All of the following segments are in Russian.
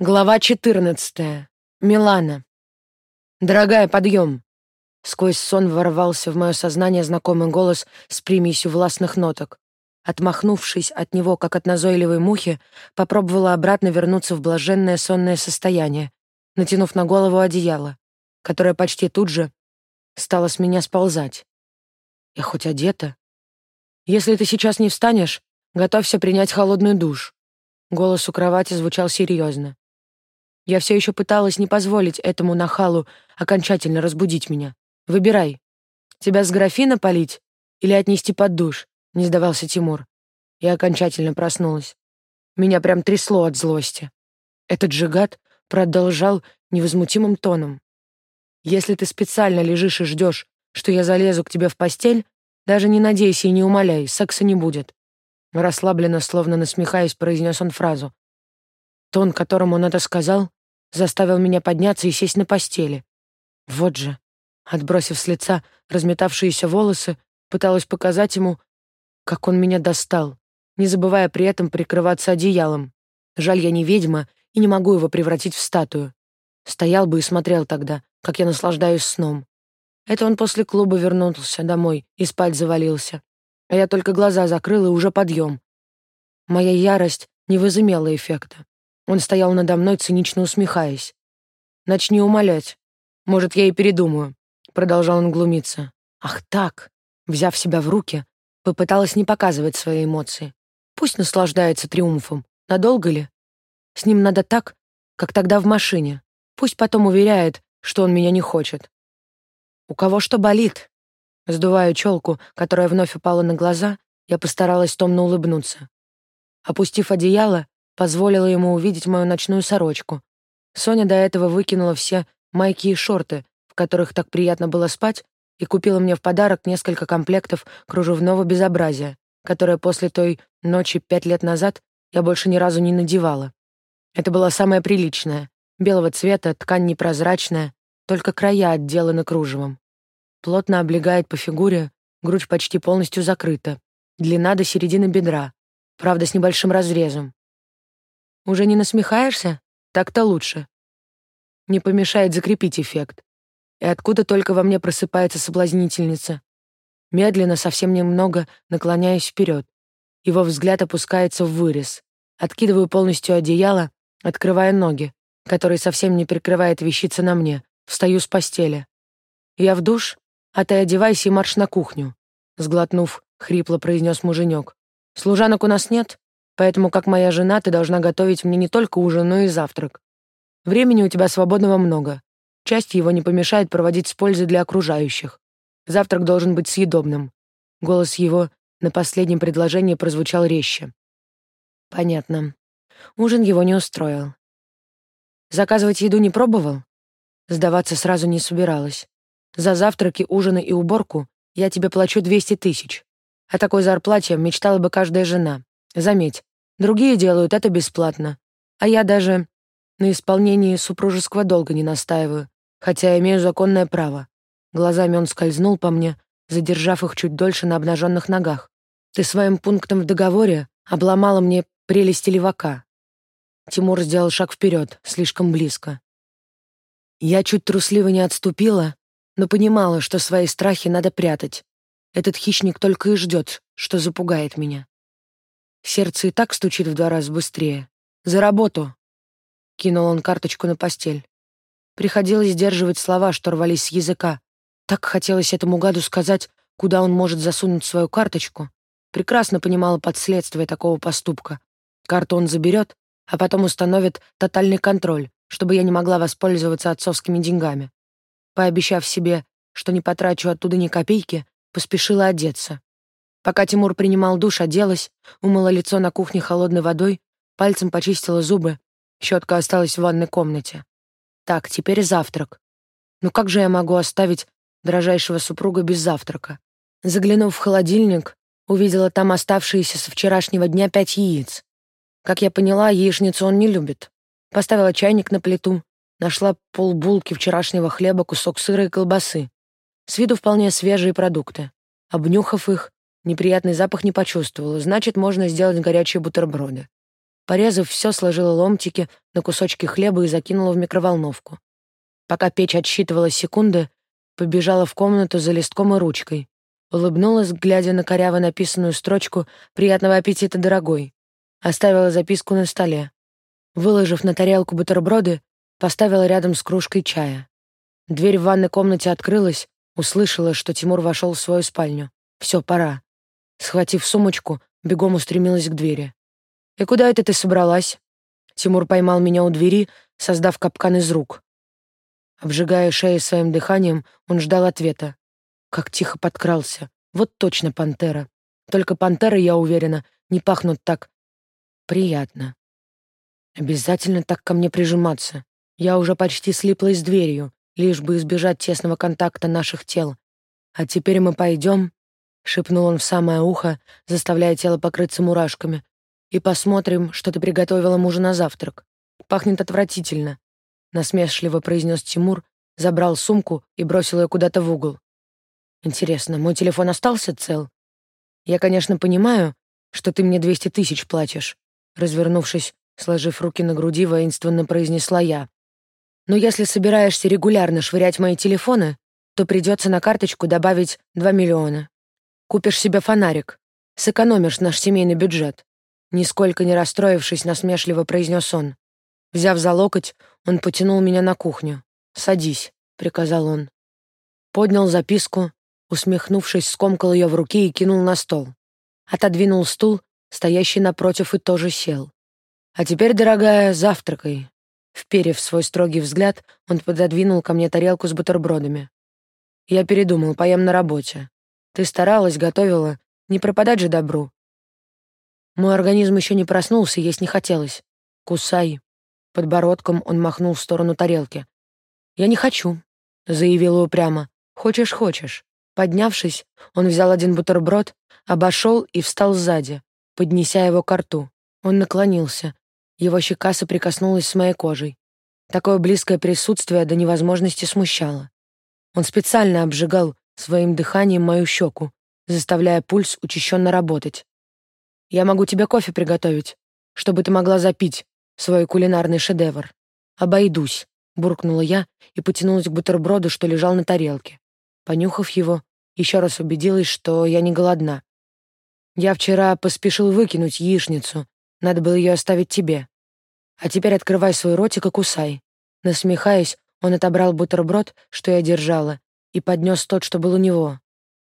Глава 14. Милана. «Дорогая, подъем!» Сквозь сон ворвался в мое сознание знакомый голос с примесью властных ноток. Отмахнувшись от него, как от назойливой мухи, попробовала обратно вернуться в блаженное сонное состояние, натянув на голову одеяло, которое почти тут же стало с меня сползать. Я хоть одета? Если ты сейчас не встанешь, готовься принять холодный душ. Голос у кровати звучал серьезно. Я все еще пыталась не позволить этому нахалу окончательно разбудить меня. Выбирай. Тебя с графина полить или отнести под душ? Не сдавался Тимур. Я окончательно проснулась. Меня прям трясло от злости. Этот же гад продолжал невозмутимым тоном. Если ты специально лежишь и ждешь, что я залезу к тебе в постель, даже не надейся и не умоляй, секса не будет. Расслабленно, словно насмехаясь, произнес он фразу. Тон, которым он это сказал, заставил меня подняться и сесть на постели. Вот же, отбросив с лица разметавшиеся волосы, пыталась показать ему, как он меня достал, не забывая при этом прикрываться одеялом. Жаль, я не ведьма и не могу его превратить в статую. Стоял бы и смотрел тогда, как я наслаждаюсь сном. Это он после клуба вернулся домой и спать завалился. А я только глаза закрыл и уже подъем. Моя ярость не возымела эффекта. Он стоял надо мной, цинично усмехаясь. «Начни умолять. Может, я и передумаю», — продолжал он глумиться. «Ах так!» Взяв себя в руки, попыталась не показывать свои эмоции. Пусть наслаждается триумфом. Надолго ли? С ним надо так, как тогда в машине. Пусть потом уверяет, что он меня не хочет. «У кого что болит?» Сдувая челку, которая вновь упала на глаза, я постаралась томно улыбнуться. Опустив одеяло, позволила ему увидеть мою ночную сорочку. Соня до этого выкинула все майки и шорты, в которых так приятно было спать, и купила мне в подарок несколько комплектов кружевного безобразия, которое после той ночи пять лет назад я больше ни разу не надевала. Это была самая приличная, белого цвета, ткань непрозрачная, только края отделаны кружевом. Плотно облегает по фигуре, грудь почти полностью закрыта, длина до середины бедра, правда, с небольшим разрезом. Уже не насмехаешься? Так-то лучше. Не помешает закрепить эффект. И откуда только во мне просыпается соблазнительница. Медленно, совсем немного, наклоняюсь вперед. Его взгляд опускается в вырез. Откидываю полностью одеяло, открывая ноги, которые совсем не прикрывает вещица на мне. Встаю с постели. Я в душ, а ты одевайся и марш на кухню. Сглотнув, хрипло произнес муженек. Служанок у нас нет, Поэтому, как моя жена, ты должна готовить мне не только ужин, но и завтрак. Времени у тебя свободного много. Часть его не помешает проводить с пользой для окружающих. Завтрак должен быть съедобным. Голос его на последнем предложении прозвучал резче. Понятно. Ужин его не устроил. Заказывать еду не пробовал? Сдаваться сразу не собиралась. За завтраки, ужины и уборку я тебе плачу 200 тысяч. О такой зарплате мечтала бы каждая жена. Заметь, Другие делают это бесплатно. А я даже на исполнении супружеского долга не настаиваю, хотя имею законное право. Глазами он скользнул по мне, задержав их чуть дольше на обнаженных ногах. Ты своим пунктом в договоре обломала мне прелести левака. Тимур сделал шаг вперед, слишком близко. Я чуть трусливо не отступила, но понимала, что свои страхи надо прятать. Этот хищник только и ждет, что запугает меня. Сердце и так стучит в два раза быстрее. «За работу!» Кинул он карточку на постель. Приходилось сдерживать слова, что рвались с языка. Так хотелось этому гаду сказать, куда он может засунуть свою карточку. Прекрасно понимала последствия такого поступка. Карту он заберет, а потом установит тотальный контроль, чтобы я не могла воспользоваться отцовскими деньгами. Пообещав себе, что не потрачу оттуда ни копейки, поспешила одеться. Пока Тимур принимал душ, оделась, умыла лицо на кухне холодной водой, пальцем почистила зубы, щетка осталась в ванной комнате. Так, теперь завтрак. Ну как же я могу оставить дрожайшего супруга без завтрака? Заглянув в холодильник, увидела там оставшиеся со вчерашнего дня пять яиц. Как я поняла, яичницу он не любит. Поставила чайник на плиту, нашла полбулки вчерашнего хлеба, кусок сыра и колбасы. С виду вполне свежие продукты. Обнюхав их, Неприятный запах не почувствовала, значит, можно сделать горячие бутерброды. Порезав все, сложила ломтики на кусочки хлеба и закинула в микроволновку. Пока печь отсчитывала секунды, побежала в комнату за листком и ручкой. Улыбнулась, глядя на коряво написанную строчку «Приятного аппетита, дорогой». Оставила записку на столе. Выложив на тарелку бутерброды, поставила рядом с кружкой чая. Дверь в ванной комнате открылась, услышала, что Тимур вошел в свою спальню. Все, пора. Схватив сумочку, бегом устремилась к двери. «И куда это ты собралась?» Тимур поймал меня у двери, создав капкан из рук. Обжигая шею своим дыханием, он ждал ответа. Как тихо подкрался. Вот точно пантера. Только пантеры, я уверена, не пахнут так приятно. Обязательно так ко мне прижиматься. Я уже почти слиплась с дверью, лишь бы избежать тесного контакта наших тел. А теперь мы пойдем, шепнул он в самое ухо, заставляя тело покрыться мурашками, и посмотрим, что ты приготовила мужу на завтрак. Пахнет отвратительно, насмешливо произнес Тимур, забрал сумку и бросил ее куда-то в угол. Интересно, мой телефон остался цел? Я, конечно, понимаю, что ты мне 200 тысяч платишь. Развернувшись, сложив руки на груди, воинственно произнесла я. Но если собираешься регулярно швырять мои телефоны, то придется на карточку добавить 2 миллиона. Купишь себе фонарик, сэкономишь наш семейный бюджет. Нисколько не расстроившись, насмешливо произнес он. Взяв за локоть, он потянул меня на кухню. «Садись», — приказал он. Поднял записку, усмехнувшись, скомкал ее в руке и кинул на стол. Отодвинул стул, стоящий напротив, и тоже сел. «А теперь, дорогая, завтракай». Вперев свой строгий взгляд, он пододвинул ко мне тарелку с бутербродами. «Я передумал, поем на работе. Ты старалась, готовила. Не пропадать же добру». Мой организм еще не проснулся, есть не хотелось. «Кусай». Подбородком он махнул в сторону тарелки. «Я не хочу», — заявила упрямо. «Хочешь, хочешь». Поднявшись, он взял один бутерброд, обошел и встал сзади, поднеся его к рту. Он наклонился. Его щека соприкоснулась с моей кожей. Такое близкое присутствие до невозможности смущало. Он специально обжигал своим дыханием мою щеку, заставляя пульс учащенно работать. «Я могу тебе кофе приготовить, чтобы ты могла запить свой кулинарный шедевр. Обойдусь», — буркнула я и потянулась к бутерброду, что лежал на тарелке. Понюхав его, еще раз убедилась, что я не голодна. Я вчера поспешил выкинуть яичницу, надо было ее оставить тебе. А теперь открывай свой ротик и кусай. Насмехаясь, он отобрал бутерброд, что я держала, и поднес тот, что был у него.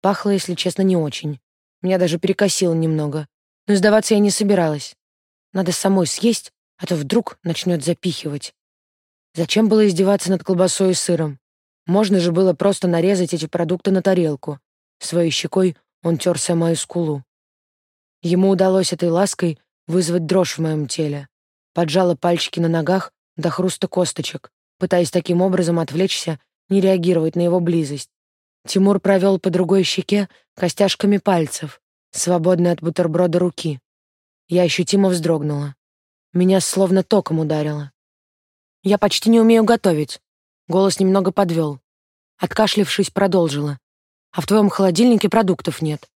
Пахло, если честно, не очень. Меня даже перекосило немного. Но сдаваться я не собиралась. Надо самой съесть, а то вдруг начнет запихивать. Зачем было издеваться над колбасой и сыром? Можно же было просто нарезать эти продукты на тарелку. Своей щекой он терся мою скулу. Ему удалось этой лаской вызвать дрожь в моем теле. Поджала пальчики на ногах до хруста косточек, пытаясь таким образом отвлечься, не реагировать на его близость. Тимур провел по другой щеке костяшками пальцев, свободной от бутерброда руки. Я ощутимо вздрогнула. Меня словно током ударило. Я почти не умею готовить. Голос немного подвел. Откашлившись, продолжила. «А в твоем холодильнике продуктов нет».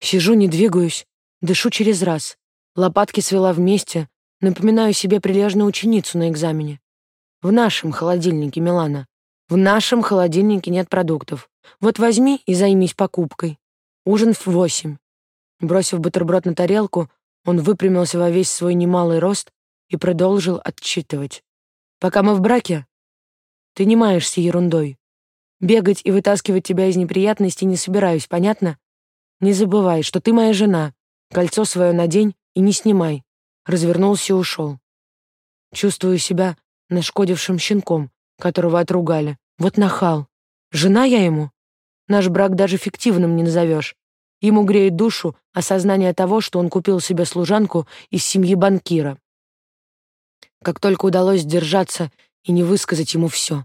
Сижу, не двигаюсь, дышу через раз. Лопатки свела вместе, напоминаю себе прилежную ученицу на экзамене. В нашем холодильнике, Милана. В нашем холодильнике нет продуктов. Вот возьми и займись покупкой. Ужин в восемь. Бросив бутерброд на тарелку, он выпрямился во весь свой немалый рост и продолжил отчитывать. «Пока мы в браке, ты не маешься ерундой. Бегать и вытаскивать тебя из неприятностей не собираюсь, понятно? Не забывай, что ты моя жена. Кольцо свое надень и не снимай. Развернулся и ушел. Чувствую себя нашкодившим щенком, которого отругали. Вот нахал. Жена я ему? Наш брак даже фиктивным не назовешь. Ему греет душу осознание того, что он купил себе служанку из семьи банкира. Как только удалось сдержаться и не высказать ему все.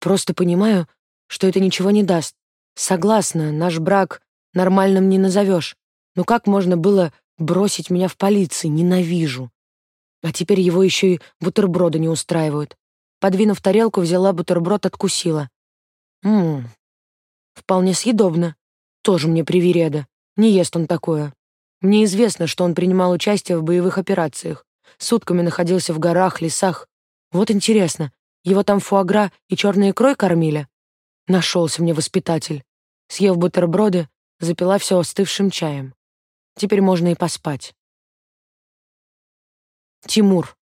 Просто понимаю, что это ничего не даст. Согласна, наш брак нормальным не назовешь. Но как можно было бросить меня в полиции? Ненавижу. А теперь его еще и бутерброды не устраивают. Подвинув тарелку, взяла бутерброд, откусила. Ммм, вполне съедобно. Тоже мне привереда. Не ест он такое. Мне известно, что он принимал участие в боевых операциях. сутками находился в горах, лесах. Вот интересно, его там фуагра и черной икрой кормили? Нашелся мне воспитатель. Съев бутерброды, запила все остывшим чаем. Теперь можно и поспать. Тимур.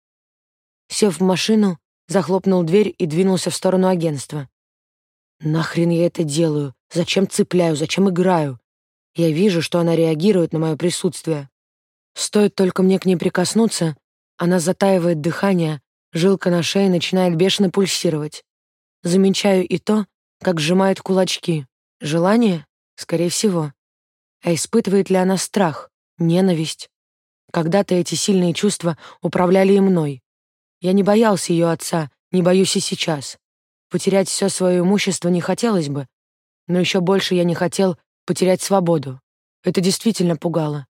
Сев в машину, захлопнул дверь и двинулся в сторону агентства. Нахрен я это делаю? Зачем цепляю? Зачем играю? Я вижу, что она реагирует на мое присутствие. Стоит только мне к ней прикоснуться, она затаивает дыхание, жилка на шее начинает бешено пульсировать. Замечаю и то, как сжимает кулачки. Желание? Скорее всего. А испытывает ли она страх, ненависть? Когда-то эти сильные чувства управляли и мной. Я не боялся ее отца, не боюсь и сейчас. Потерять все свое имущество не хотелось бы, но еще больше я не хотел потерять свободу. Это действительно пугало.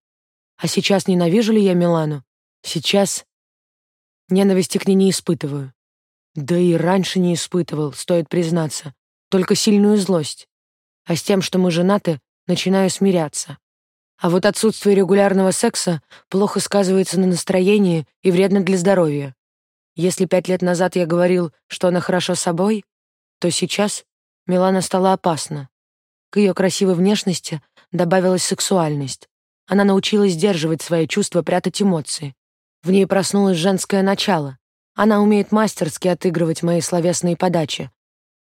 А сейчас ненавижу ли я Милану? Сейчас ненависти к ней не испытываю. Да и раньше не испытывал, стоит признаться, только сильную злость. А с тем, что мы женаты, начинаю смиряться. А вот отсутствие регулярного секса плохо сказывается на настроении и вредно для здоровья. Если пять лет назад я говорил, что она хорошо собой, то сейчас Милана стала опасна. К ее красивой внешности добавилась сексуальность. Она научилась сдерживать свои чувства, прятать эмоции. В ней проснулось женское начало. Она умеет мастерски отыгрывать мои словесные подачи.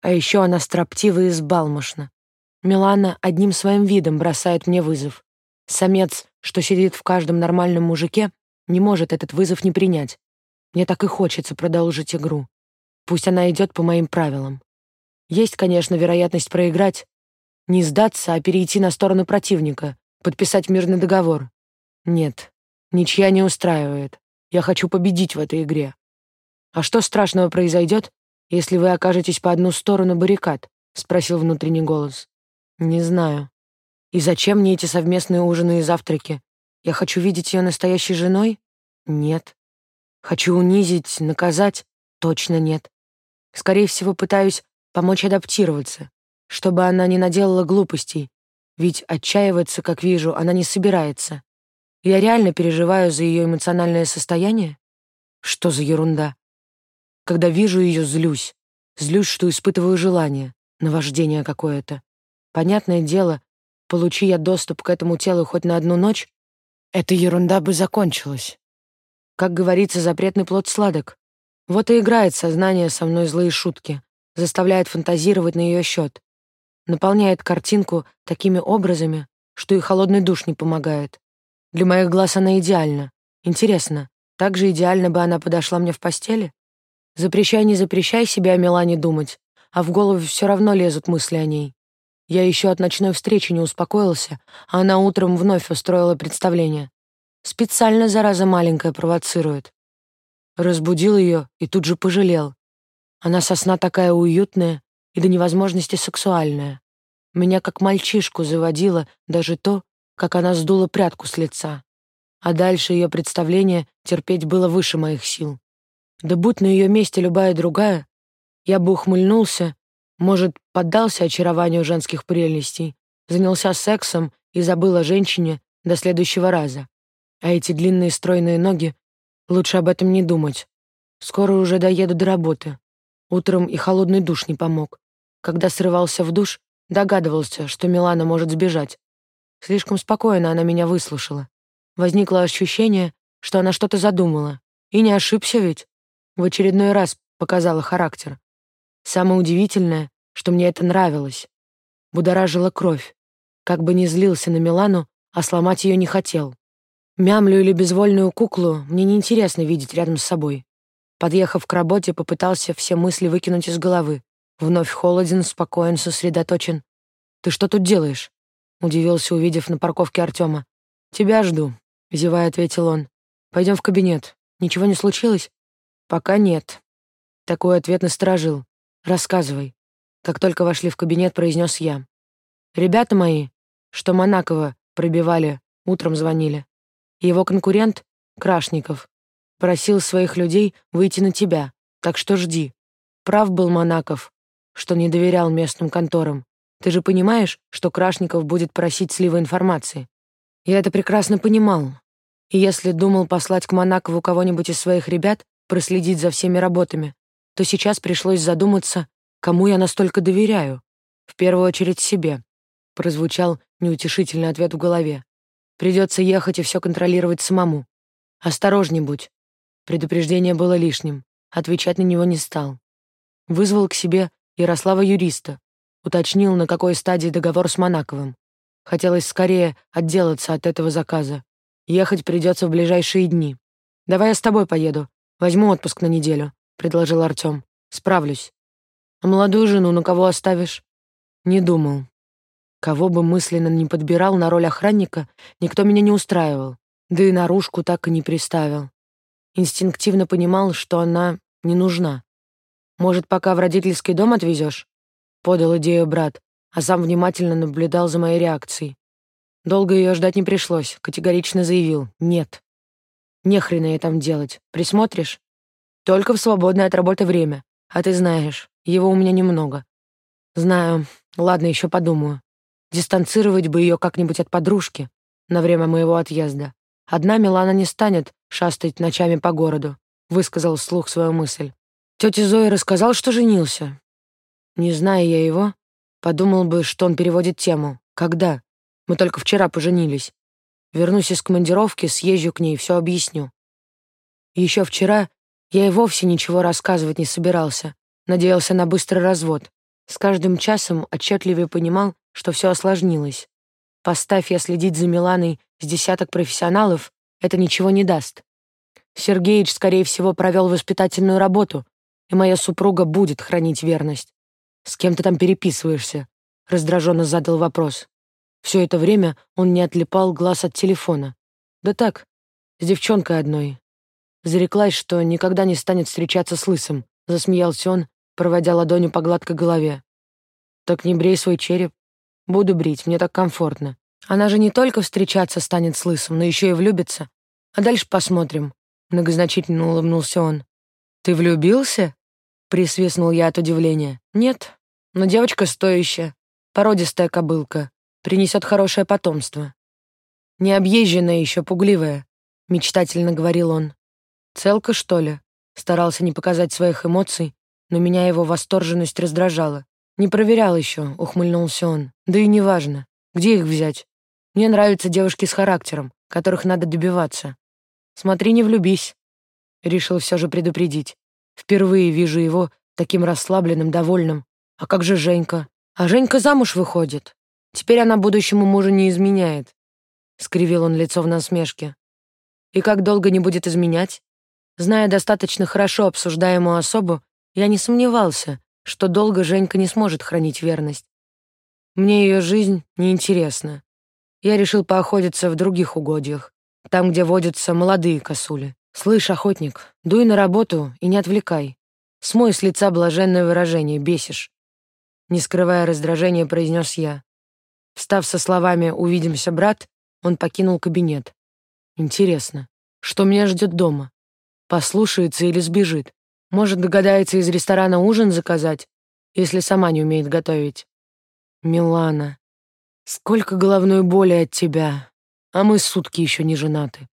А еще она строптива и сбалмошна. Милана одним своим видом бросает мне вызов. Самец, что сидит в каждом нормальном мужике, не может этот вызов не принять. Мне так и хочется продолжить игру. Пусть она идет по моим правилам. Есть, конечно, вероятность проиграть, не сдаться, а перейти на сторону противника, подписать мирный договор. Нет, ничья не устраивает. Я хочу победить в этой игре. А что страшного произойдет, если вы окажетесь по одну сторону баррикад? Спросил внутренний голос. Не знаю. И зачем мне эти совместные ужины и завтраки? Я хочу видеть ее настоящей женой? Нет. Хочу унизить, наказать? Точно нет. Скорее всего, пытаюсь помочь адаптироваться, чтобы она не наделала глупостей, ведь отчаиваться, как вижу, она не собирается. Я реально переживаю за ее эмоциональное состояние? Что за ерунда? Когда вижу ее, злюсь. Злюсь, что испытываю желание, наваждение какое-то. Понятное дело, получи я доступ к этому телу хоть на одну ночь, эта ерунда бы закончилась. Как говорится, запретный плод сладок. Вот и играет сознание со мной злые шутки, заставляет фантазировать на ее счет, наполняет картинку такими образами, что и холодный душ не помогает. Для моих глаз она идеальна. Интересно, так же идеально бы она подошла мне в постели? Запрещай, не запрещай себе о Милане думать, а в голову все равно лезут мысли о ней. Я еще от ночной встречи не успокоился, а она утром вновь устроила представление. Специально, зараза маленькая, провоцирует. Разбудил ее и тут же пожалел. Она сосна такая уютная и до невозможности сексуальная. Меня как мальчишку заводило даже то, как она сдула прядку с лица. А дальше ее представление терпеть было выше моих сил. Да будь на ее месте любая другая, я бы ухмыльнулся может, поддался очарованию женских прелестей, занялся сексом и забыл о женщине до следующего раза. А эти длинные стройные ноги, лучше об этом не думать. Скоро уже доеду до работы. Утром и холодный душ не помог. Когда срывался в душ, догадывался, что Милана может сбежать. Слишком спокойно она меня выслушала. Возникло ощущение, что она что-то задумала. И не ошибся ведь. В очередной раз показала характер. Самое удивительное, что мне это нравилось. Будоражила кровь. Как бы ни злился на Милану, а сломать ее не хотел. Мямлю или безвольную куклу мне неинтересно видеть рядом с собой. Подъехав к работе, попытался все мысли выкинуть из головы. Вновь холоден, спокоен, сосредоточен. «Ты что тут делаешь?» — удивился, увидев на парковке Артема. «Тебя жду», — зевая ответил он. Пойдем в кабинет. Ничего не случилось?» «Пока нет». Такой ответ насторожил. «Рассказывай». Как только вошли в кабинет, произнес я. «Ребята мои, что Монакова пробивали, утром звонили. Его конкурент, Крашников, просил своих людей выйти на тебя, так что жди. Прав был Монаков, что не доверял местным конторам. Ты же понимаешь, что Крашников будет просить слива информации?» Я это прекрасно понимал. И если думал послать к Монакову кого-нибудь из своих ребят, проследить за всеми работами, то сейчас пришлось задуматься, кому я настолько доверяю. В первую очередь себе. Прозвучал неутешительный ответ в голове. Придется ехать и все контролировать самому. Осторожней будь. Предупреждение было лишним. Отвечать на него не стал. Вызвал к себе Ярослава-юриста. Уточнил, на какой стадии договор с Монаковым. Хотелось скорее отделаться от этого заказа. Ехать придется в ближайшие дни. «Давай я с тобой поеду. Возьму отпуск на неделю», — предложил Артем. «Справлюсь». «А молодую жену на кого оставишь?» «Не думал. Кого бы мысленно не подбирал на роль охранника, никто меня не устраивал, да и наружку так и не приставил. Инстинктивно понимал, что она не нужна. «Может, пока в родительский дом отвезешь?» — подал идею брат, а сам внимательно наблюдал за моей реакцией. Долго ее ждать не пришлось, категорично заявил «нет». «Не хрена ей там делать. Присмотришь?» «Только в свободное от работы время. А ты знаешь, его у меня немного». «Знаю. Ладно, еще подумаю. Дистанцировать бы ее как-нибудь от подружки на время моего отъезда. Одна Милана не станет шастать ночами по городу, высказал вслух свою мысль. Тетя Зоя рассказал, что женился. Не зная я его, подумал бы, что он переводит тему. Когда? Мы только вчера поженились. Вернусь из командировки, съезжу к ней, все объясню. Еще вчера я и вовсе ничего рассказывать не собирался, надеялся на быстрый развод. С каждым часом отчетливее понимал, что все осложнилось. Поставь я следить за Миланой с десяток профессионалов, это ничего не даст. Сергеич, скорее всего, провел воспитательную работу, и моя супруга будет хранить верность. «С кем ты там переписываешься?» — раздраженно задал вопрос. Все это время он не отлипал глаз от телефона. «Да так, с девчонкой одной». Зареклась, что никогда не станет встречаться с лысым, засмеялся он, проводя ладонью по гладкой голове. «Так не брей свой череп. Буду брить, мне так комфортно. Она же не только встречаться станет с лысым, но еще и влюбится. А дальше посмотрим». Многозначительно улыбнулся он. «Ты влюбился?» Присвистнул я от удивления. «Нет, но девочка стоящая, породистая кобылка, принесет хорошее потомство. Необъезженная еще, пугливая», — мечтательно говорил он. «Целка, что ли?» Старался не показать своих эмоций, но меня его восторженность раздражала. «Не проверял еще», — ухмыльнулся он. «Да и неважно. Где их взять? Мне нравятся девушки с характером, которых надо добиваться. Смотри, не влюбись». Решил все же предупредить. Впервые вижу его таким расслабленным, довольным. А как же Женька? А Женька замуж выходит. Теперь она будущему мужу не изменяет. Скривил он лицо в насмешке. И как долго не будет изменять? Зная достаточно хорошо обсуждаемую особу, я не сомневался, что долго Женька не сможет хранить верность. Мне ее жизнь неинтересна. Я решил поохотиться в других угодьях, там, где водятся молодые косули. Слышь, охотник, дуй на работу и не отвлекай. Смой с лица блаженное выражение, бесишь. Не скрывая раздражения, произнес я. Встав со словами «Увидимся, брат», он покинул кабинет. Интересно, что меня ждет дома? Послушается или сбежит? Может, догадается из ресторана ужин заказать, если сама не умеет готовить. Милана, сколько головной боли от тебя, а мы сутки еще не женаты.